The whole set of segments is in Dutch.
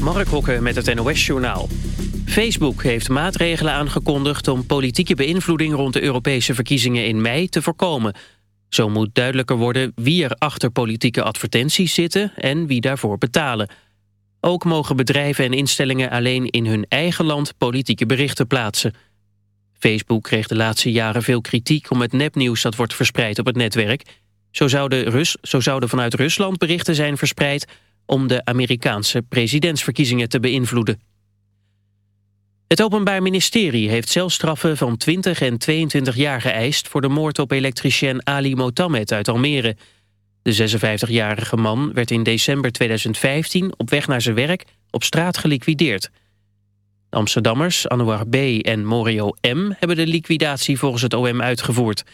Mark Hokke met het NOS-journaal. Facebook heeft maatregelen aangekondigd om politieke beïnvloeding rond de Europese verkiezingen in mei te voorkomen. Zo moet duidelijker worden wie er achter politieke advertenties zitten en wie daarvoor betalen. Ook mogen bedrijven en instellingen alleen in hun eigen land politieke berichten plaatsen. Facebook kreeg de laatste jaren veel kritiek om het nepnieuws dat wordt verspreid op het netwerk. Zo zouden, Rus, zo zouden vanuit Rusland berichten zijn verspreid om de Amerikaanse presidentsverkiezingen te beïnvloeden. Het Openbaar Ministerie heeft celstraffen van 20 en 22 jaar geëist... voor de moord op elektricien Ali Motamed uit Almere. De 56-jarige man werd in december 2015 op weg naar zijn werk op straat geliquideerd. De Amsterdammers Anouar B. en Morio M. hebben de liquidatie volgens het OM uitgevoerd.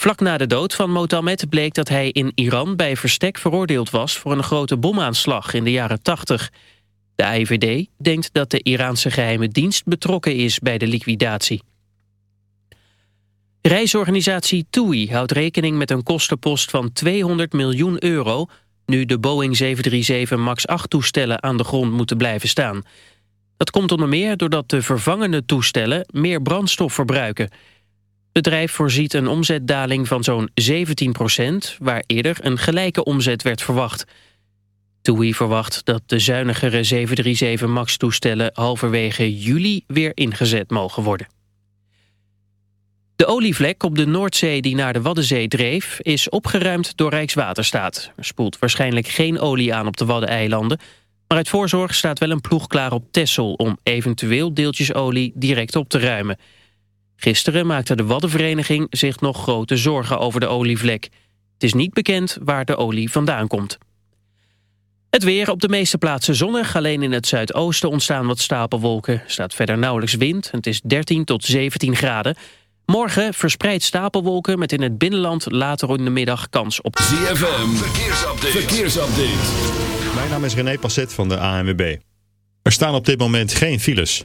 Vlak na de dood van Motamed bleek dat hij in Iran bij verstek veroordeeld was... voor een grote bomaanslag in de jaren 80. De AIVD denkt dat de Iraanse geheime dienst betrokken is bij de liquidatie. Reisorganisatie TUI houdt rekening met een kostenpost van 200 miljoen euro... nu de Boeing 737 MAX 8-toestellen aan de grond moeten blijven staan. Dat komt onder meer doordat de vervangende toestellen meer brandstof verbruiken... Het bedrijf voorziet een omzetdaling van zo'n 17 procent... waar eerder een gelijke omzet werd verwacht. TUI verwacht dat de zuinigere 737 MAX-toestellen... halverwege juli weer ingezet mogen worden. De olievlek op de Noordzee die naar de Waddenzee dreef... is opgeruimd door Rijkswaterstaat. Er spoelt waarschijnlijk geen olie aan op de Waddeneilanden... maar uit voorzorg staat wel een ploeg klaar op Texel... om eventueel deeltjes olie direct op te ruimen... Gisteren maakte de Waddenvereniging zich nog grote zorgen over de olievlek. Het is niet bekend waar de olie vandaan komt. Het weer op de meeste plaatsen zonnig. Alleen in het zuidoosten ontstaan wat stapelwolken. Er staat verder nauwelijks wind. Het is 13 tot 17 graden. Morgen verspreid stapelwolken met in het binnenland later in de middag kans op... ZFM, verkeersupdate. verkeersupdate. Mijn naam is René Passet van de ANWB. Er staan op dit moment geen files.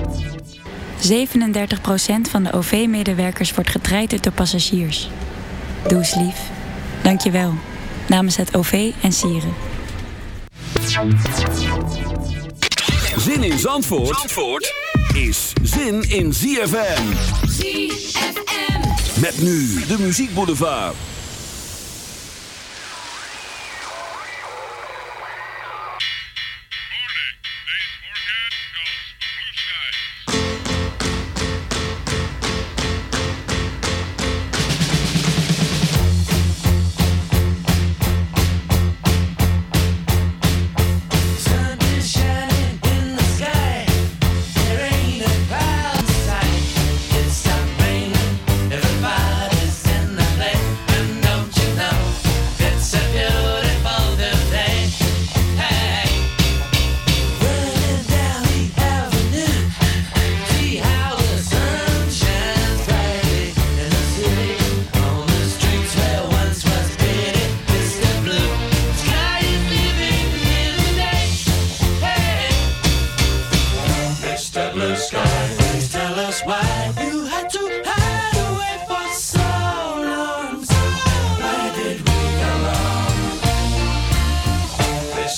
37% van de OV-medewerkers wordt getraind door passagiers. Doe eens lief. Dank je wel. Namens het OV en Sieren. Zin in Zandvoort, Zandvoort is zin in ZFM. ZFM. Met nu de muziekboulevard.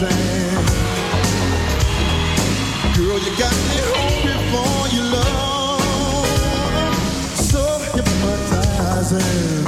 Girl, you got me love. So hypnotizing.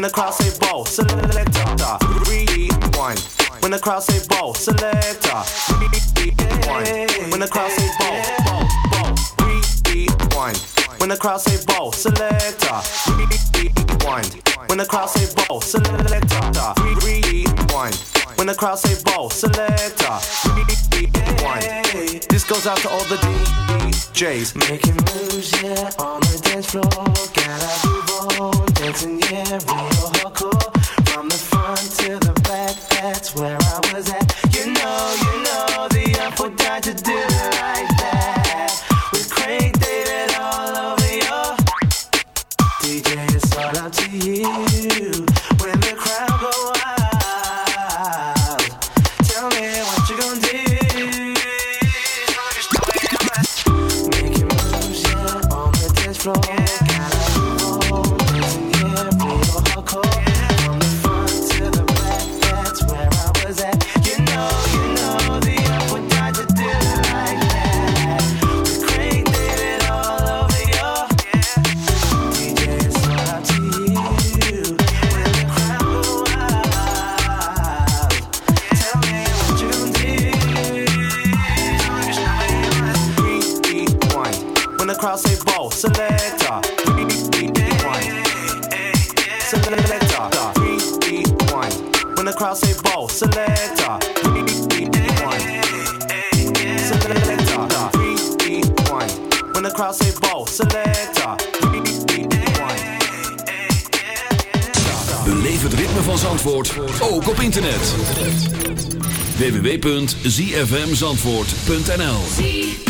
When the crowd say ball selector, rewind. When the crowd say ball selector, rewind. When the crowd say ball, ball, bow, rewind. When the crowd say ball selector, rewind. When the crowd say ball selector, rewind. When the crowd say ball selector, rewind. This goes out to all the DJs making moves, yeah, on the dance floor. Gotta be bold, dancing, yeah. to do. zfmzandvoort.nl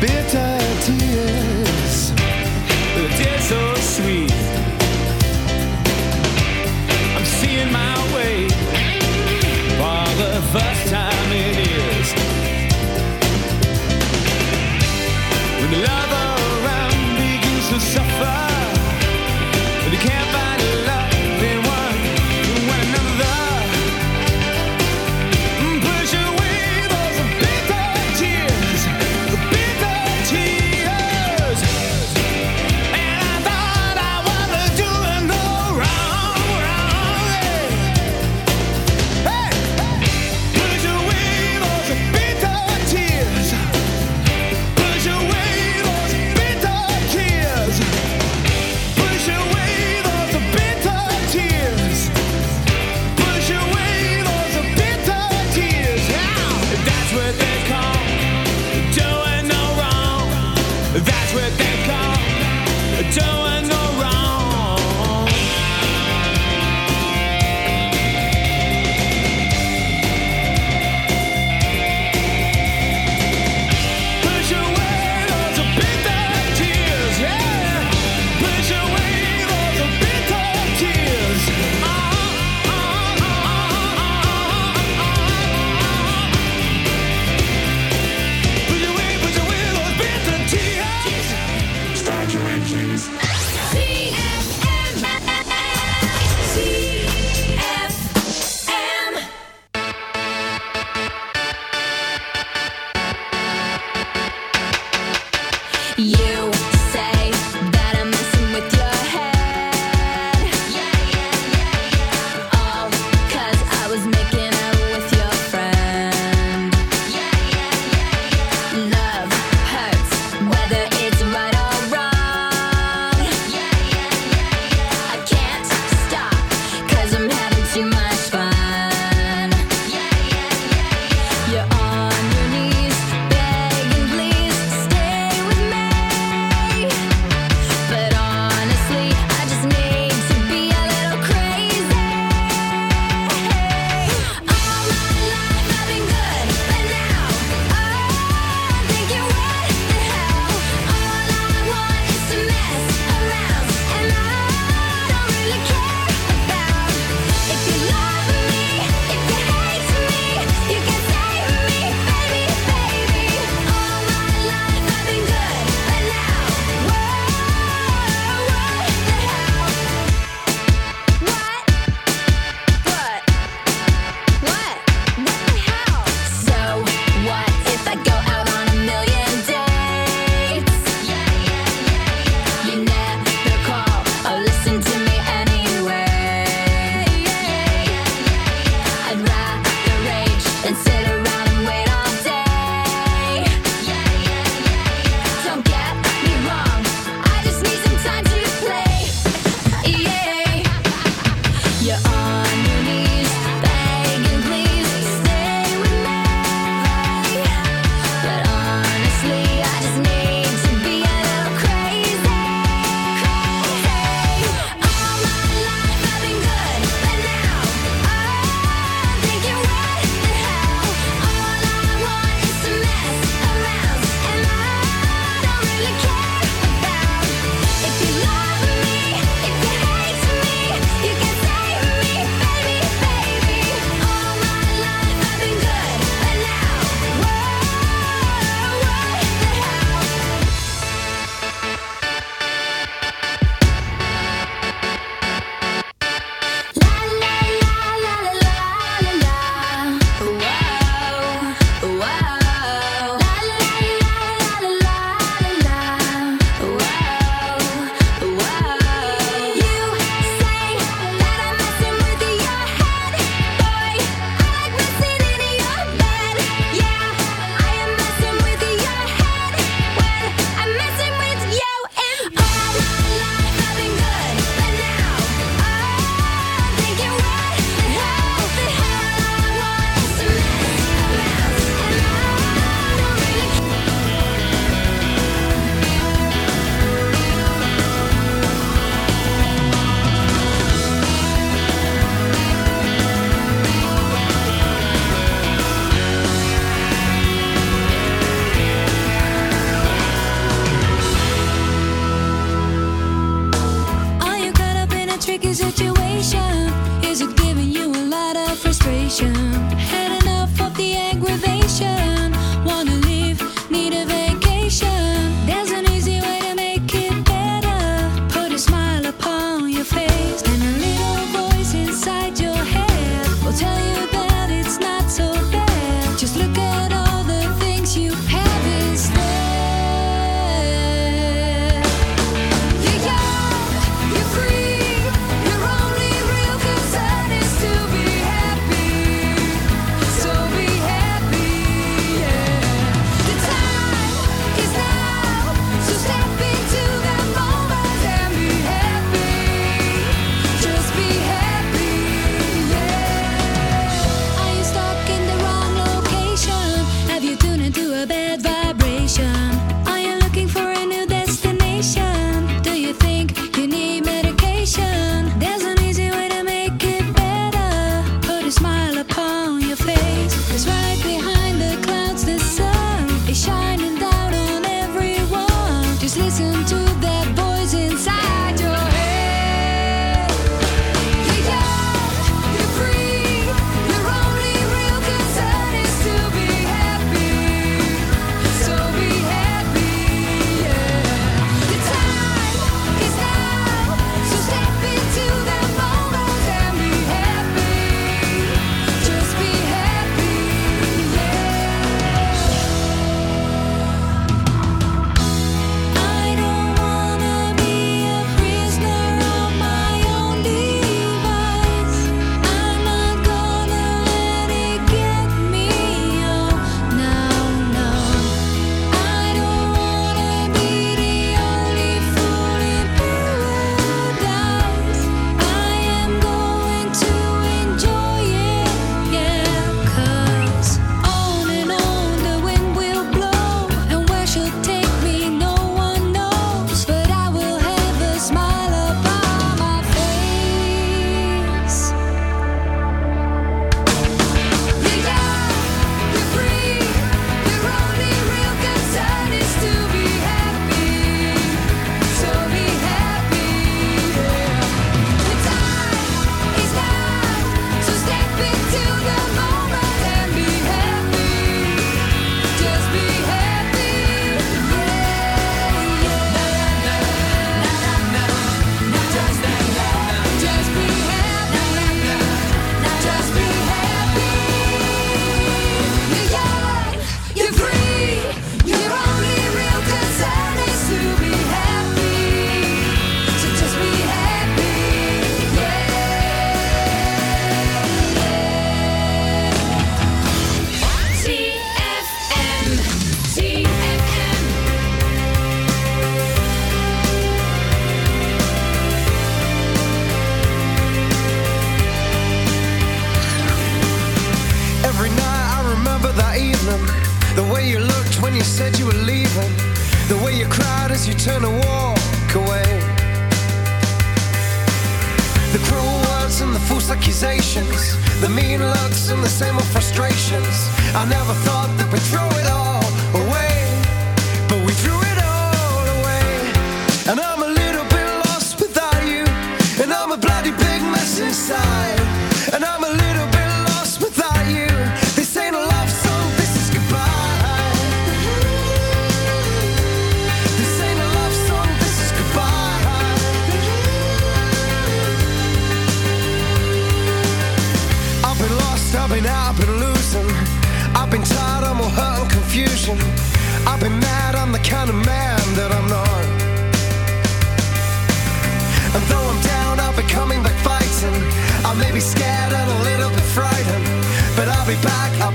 bitter Tier.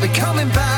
be coming back.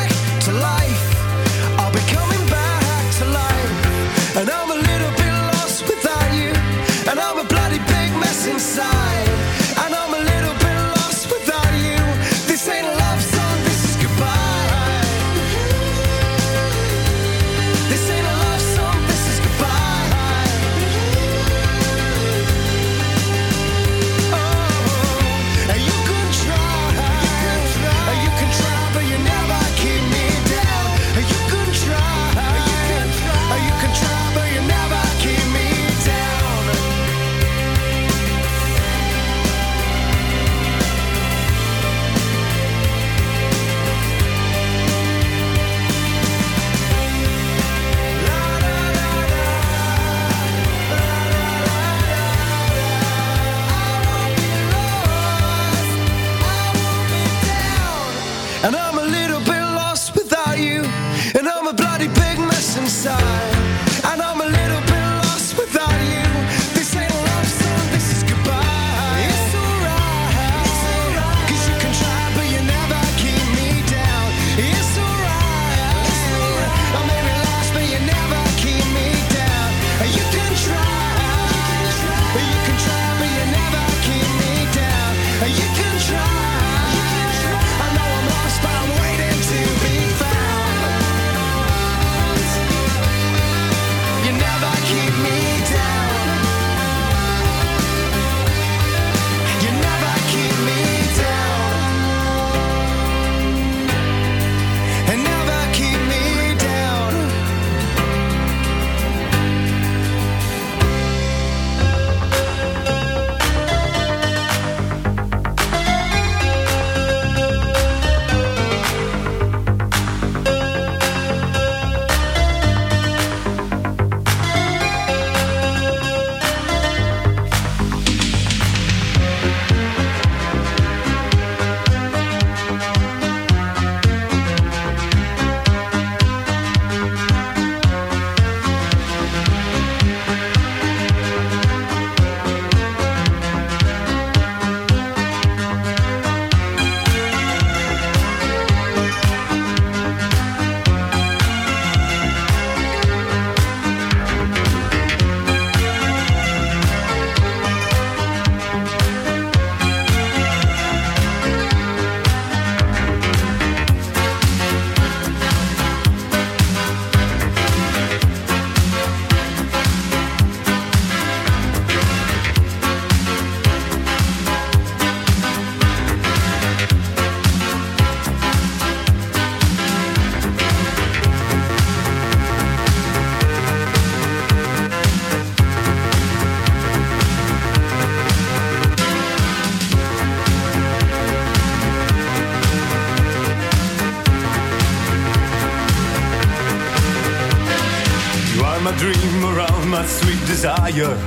Yeah.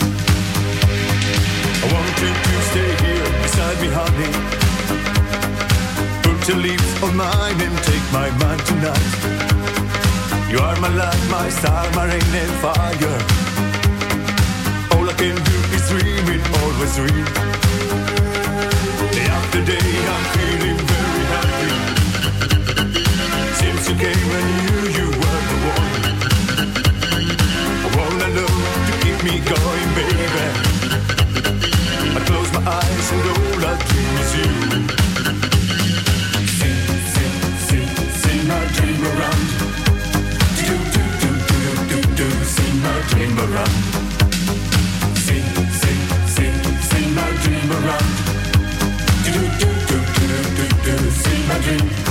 I wanted to stay here beside me, honey. Put a leaf of mine and take my mind tonight. You are my light, my star, my rain and fire. All I can do is dream it, always dream. Day after day, I'm feeling very happy. Since you came, I knew you were the one. All I know to keep me going, baby. Eyes and all I dream is you. Sing, sing, sing, sing my dream around. Do, do, do, do, do, do, sing my dream around. Sing, sing, sing, sing my dream around. Do, do, do, do, do, do, sing my dream.